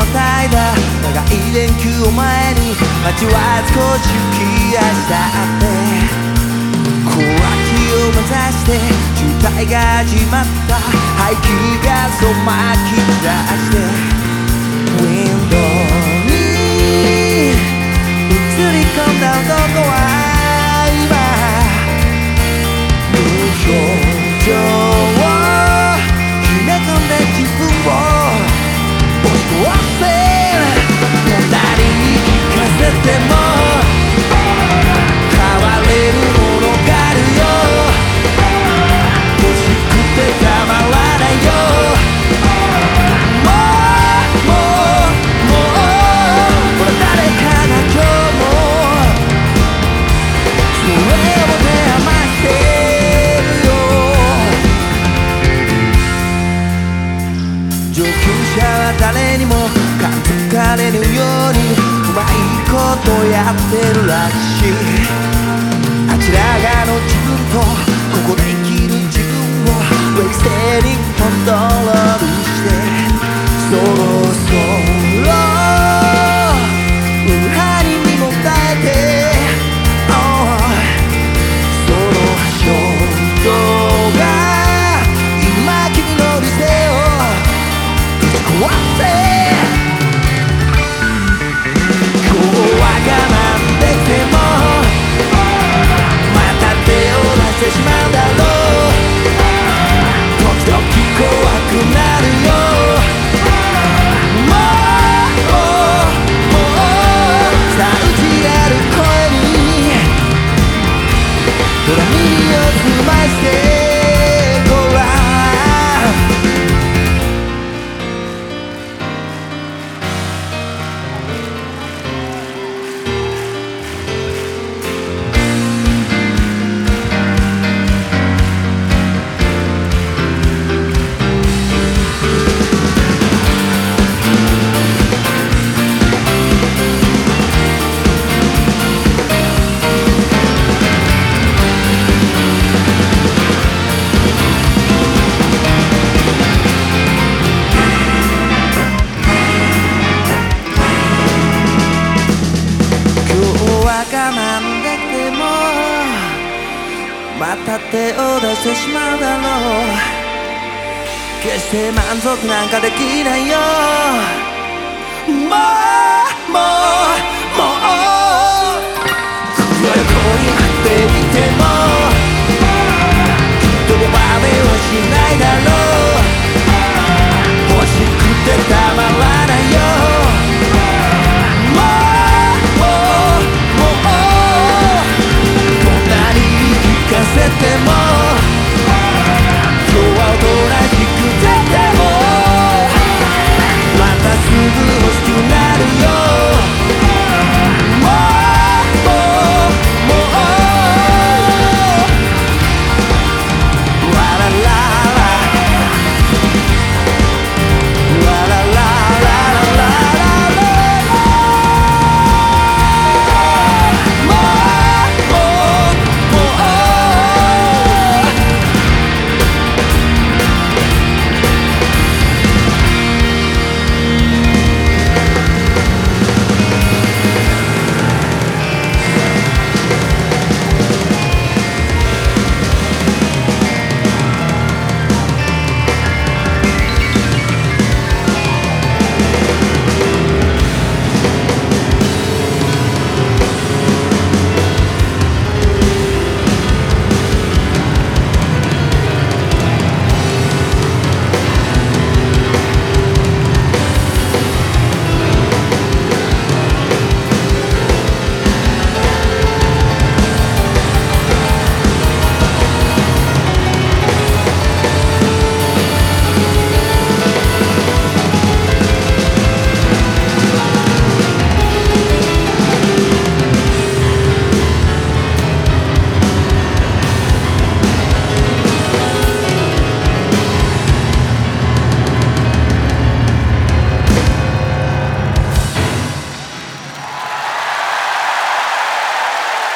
また。いだ長い連休を前に街は少し浮き足立って。小秋を目指して渋滞が始まった。排気ガスを巻き出して。上級者は誰にも感づかれぬようにうまいことやってるらしい。また手を出してしまうだろう。決して満足なんかできないよ。もうもう。